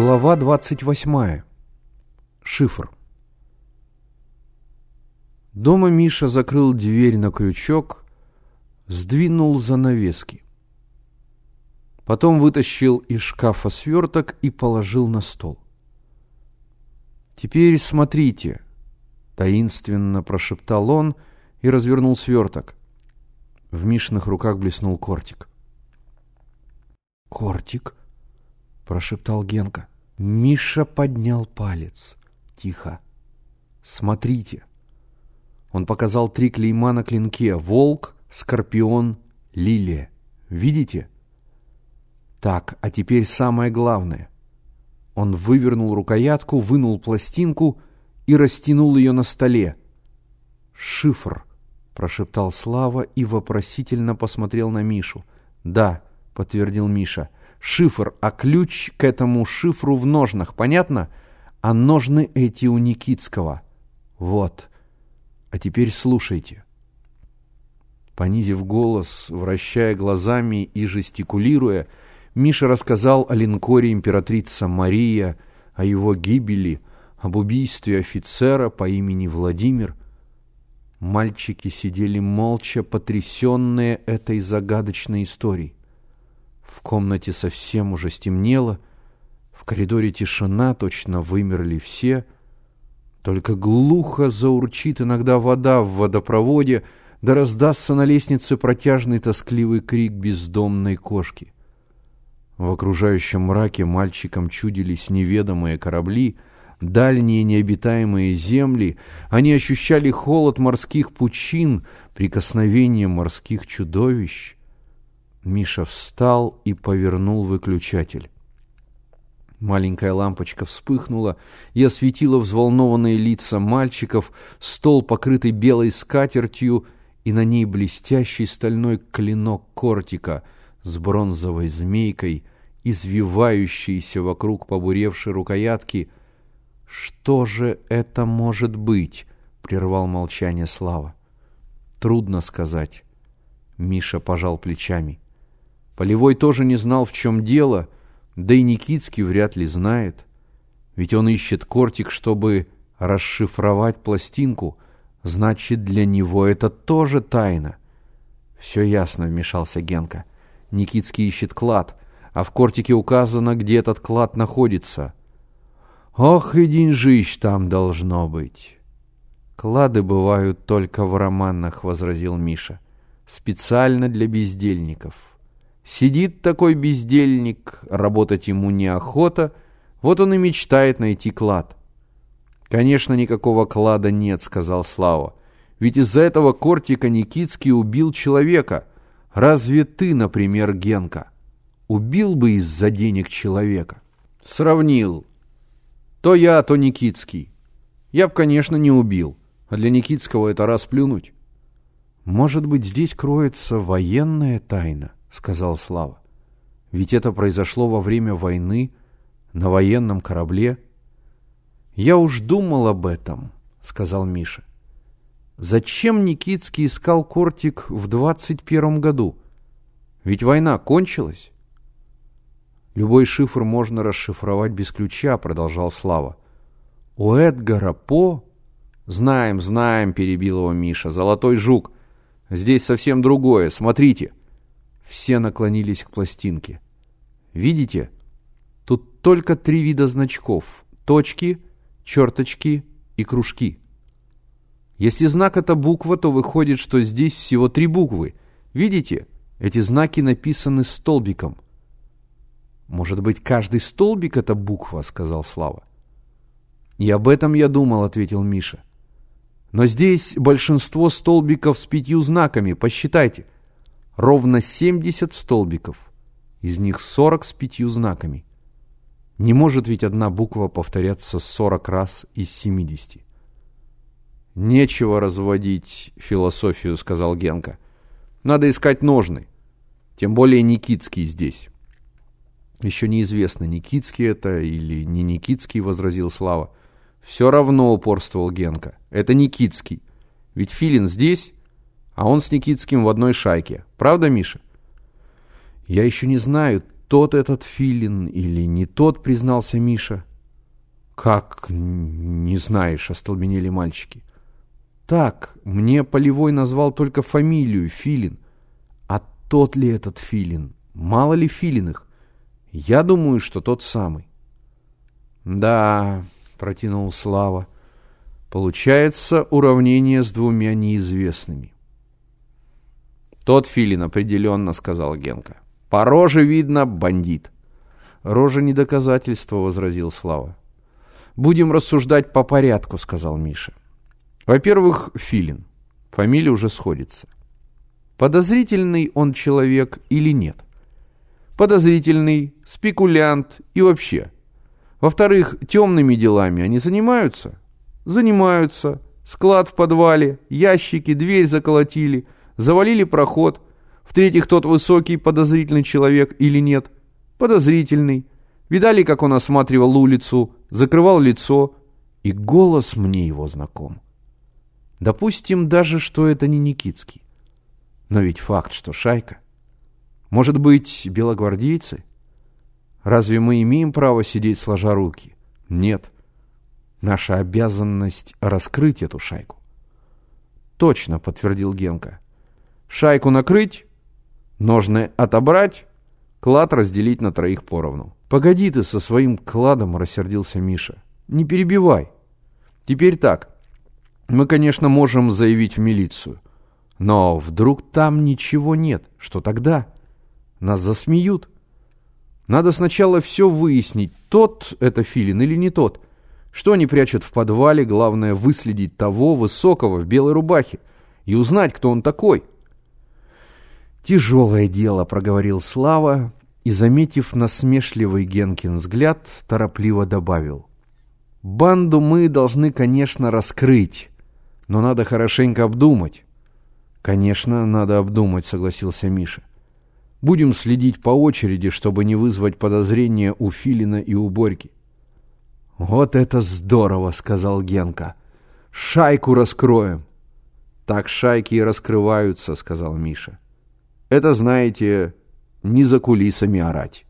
Глава 28. Шифр. Дома Миша закрыл дверь на крючок, сдвинул занавески. Потом вытащил из шкафа сверток и положил на стол. «Теперь смотрите», — таинственно прошептал он и развернул сверток. В Мишиных руках блеснул кортик. «Кортик?» Прошептал Генка. Миша поднял палец. Тихо. Смотрите. Он показал три клейма на клинке. Волк, скорпион, лилия. Видите? Так, а теперь самое главное. Он вывернул рукоятку, вынул пластинку и растянул ее на столе. «Шифр», — прошептал Слава и вопросительно посмотрел на Мишу. «Да», — подтвердил Миша, шифр, а ключ к этому шифру в ножнах, понятно? А ножны эти у Никитского. Вот. А теперь слушайте. Понизив голос, вращая глазами и жестикулируя, Миша рассказал о линкоре императрица Мария, о его гибели, об убийстве офицера по имени Владимир. Мальчики сидели молча, потрясенные этой загадочной историей. В комнате совсем уже стемнело, в коридоре тишина, точно вымерли все. Только глухо заурчит иногда вода в водопроводе, да раздастся на лестнице протяжный тоскливый крик бездомной кошки. В окружающем мраке мальчикам чудились неведомые корабли, дальние необитаемые земли, они ощущали холод морских пучин, прикосновение морских чудовищ. Миша встал и повернул выключатель. Маленькая лампочка вспыхнула и осветила взволнованные лица мальчиков, стол, покрытый белой скатертью, и на ней блестящий стальной клинок кортика с бронзовой змейкой, извивающийся вокруг побуревшей рукоятки. «Что же это может быть?» — прервал молчание Слава. «Трудно сказать». Миша пожал плечами. Полевой тоже не знал, в чем дело, да и Никитский вряд ли знает. Ведь он ищет кортик, чтобы расшифровать пластинку. Значит, для него это тоже тайна. Все ясно, вмешался Генка. Никитский ищет клад, а в кортике указано, где этот клад находится. Ох, и деньжищ там должно быть. Клады бывают только в романах, возразил Миша. Специально для бездельников. Сидит такой бездельник, работать ему неохота, вот он и мечтает найти клад. «Конечно, никакого клада нет», — сказал Слава. «Ведь из-за этого Кортика Никитский убил человека. Разве ты, например, Генка, убил бы из-за денег человека?» «Сравнил. То я, то Никитский. Я б, конечно, не убил, а для Никитского это расплюнуть». «Может быть, здесь кроется военная тайна?» — сказал Слава. «Ведь это произошло во время войны, на военном корабле». «Я уж думал об этом», — сказал Миша. «Зачем Никитский искал кортик в двадцать первом году? Ведь война кончилась». «Любой шифр можно расшифровать без ключа», — продолжал Слава. «У Эдгара По...» «Знаем, знаем», — перебил его Миша. «Золотой жук. Здесь совсем другое. Смотрите». Все наклонились к пластинке. Видите? Тут только три вида значков. Точки, черточки и кружки. Если знак это буква, то выходит, что здесь всего три буквы. Видите? Эти знаки написаны столбиком. Может быть, каждый столбик это буква, сказал Слава. И об этом я думал, ответил Миша. Но здесь большинство столбиков с пятью знаками, посчитайте – ровно 70 столбиков, из них 40 с пятью знаками. Не может ведь одна буква повторяться 40 раз из 70. «Нечего разводить философию», — сказал Генка. «Надо искать ножны. Тем более Никитский здесь». «Еще неизвестно, Никитский это или не Никитский», — возразил Слава. «Все равно упорствовал Генка. Это Никитский. Ведь Филин здесь, а он с Никитским в одной шайке. Правда, Миша? Я еще не знаю, тот этот филин или не тот, признался Миша. Как не знаешь, остолбенели мальчики. Так, мне Полевой назвал только фамилию Филин. А тот ли этот Филин? Мало ли Филиных? Я думаю, что тот самый. Да, протянул Слава. Получается уравнение с двумя неизвестными. Тот Филин определенно, сказал Генка. По роже видно бандит. Рожа не доказательство, возразил Слава. Будем рассуждать по порядку, сказал Миша. Во-первых, Филин. Фамилия уже сходится. Подозрительный он человек или нет? Подозрительный, спекулянт и вообще. Во-вторых, темными делами они занимаются? Занимаются. Склад в подвале, ящики, дверь заколотили, завалили проход. В-третьих, тот высокий подозрительный человек или нет? Подозрительный. Видали, как он осматривал улицу, закрывал лицо, и голос мне его знаком. Допустим даже, что это не Никитский. Но ведь факт, что шайка. Может быть, белогвардейцы? Разве мы имеем право сидеть сложа руки? Нет. Наша обязанность раскрыть эту шайку. Точно, подтвердил Генка. Шайку накрыть, ножны отобрать, клад разделить на троих поровну. «Погоди ты со своим кладом», — рассердился Миша. «Не перебивай. Теперь так. Мы, конечно, можем заявить в милицию. Но вдруг там ничего нет. Что тогда? Нас засмеют. Надо сначала все выяснить, тот это Филин или не тот. Что они прячут в подвале, главное выследить того высокого в белой рубахе и узнать, кто он такой». «Тяжелое дело», — проговорил Слава, и, заметив насмешливый Генкин взгляд, торопливо добавил. «Банду мы должны, конечно, раскрыть, но надо хорошенько обдумать». «Конечно, надо обдумать», — согласился Миша. «Будем следить по очереди, чтобы не вызвать подозрения у Филина и у Борьки». «Вот это здорово!» — сказал Генка. «Шайку раскроем!» «Так шайки и раскрываются», — сказал Миша. «Это, знаете, не за кулисами орать.